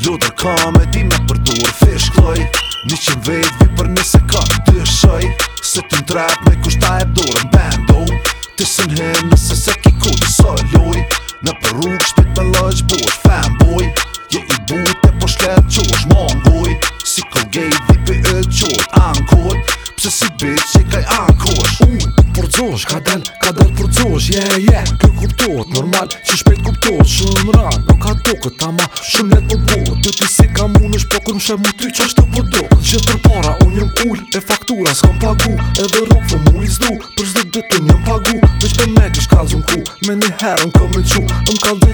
Gjo të ka e ti me përdur fish kloj Një që më vejt vi për nëse ka të shoj Se të në trep me kushta e dur në bendo Ti së në hem nëse se ki ku të së loj Në përruk shpit me lëq bosh fan Je i bu të po shlet që është mongoj Si ko gejt vi e qot ankoj Pse si bit që i kaj ankoj Unë përcosh ka del, ka del përcosh, yeah, yeah, kërkurt kanë që shpejt kupto, shumë në ranë Nuk ka to këta ma shumë letë për po bohë Të t'i si ka mund është pokër më shemë ty që është të përdo Gjithë për para unë jëm ullë e faktura s'kam pagu Edhe rofë po më i zdu, për zdo dhe të njëm pagu Me që të me që shkallë zhëm ku, me një herën këmë në që po Më kalë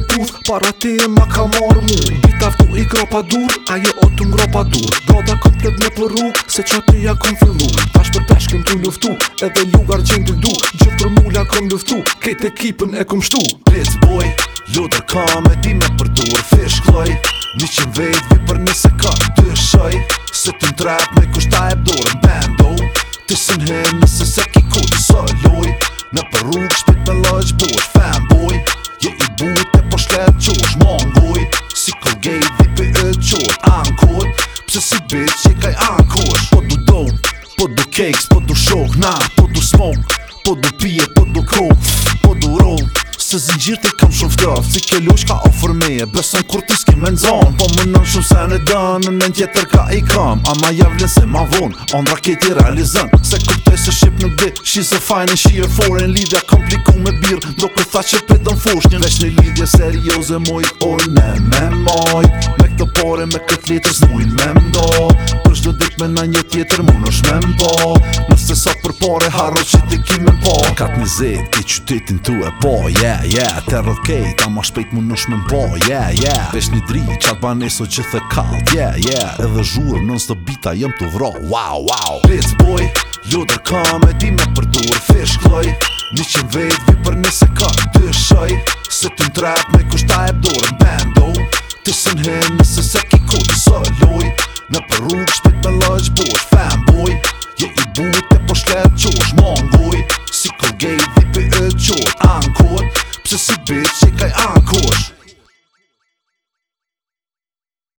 ke pus Para tire ma ka marrë mu Bita fdo i gropa dur Ajo o të ngropa dur Gada komplet me përru Se që ja kom fillu Pash për pesh këm të luftu Edhe lugar gjen të du Gjë për mulla kom luftu e ekipën e kom shtu Pits boy Lutër ka me di me përdur Fish kloj Një qënë vejt Vi për një ka Të shoj Se të në Me kushta e dorën Bando Ti së në Nëse se ki ku të soloj Në përrug Je i bu shkët qush Mongoj, si ko gej dhipi e qot Ankot, pse si bitch i kaj ankosh Po du dog, po du keks, po du shok Na, po du smoke, po du pije, po du coke Po du roll, se zingjirë ti kam shumë fdof Si ke lush ka ofër me e besën kur ti s'ki me nëzon Po më nëmë shumë se në dënë, në në tjetër ka i kam Ama javlin se ma vonë, ondra ki realizën Se kuptoj se shimë shit She's a fine and she a foreign Lidja kom me birë Do ku tha që petë në fushnjën Vesh në lidja serioze moj Oj me me moj Me këtë pare me këtë letër Së mujnë me mdo Për shdo dit me na një tjetër Mu në shme mdo Në Se sa për pare harë që ti ki me mba Katë një në zetë, ti qytetin tu e po Yeah, yeah, të rrët kejt Ama shpejt mund nësh me mba Yeah, yeah, besh një dri Qatë ban që the kalt Yeah, yeah, edhe zhurë Nën së të bita jëm të vro Wow, wow Let's boy, jo të me di me përdoj Fish kloj, një që në vetë vi për një sekat Të shoj, se të në trap me kushta e përdojnë Bando, të së nëhenë nëse se ki kodë Së në përru, shpejt me lëgj, boj, fan, si bitch, e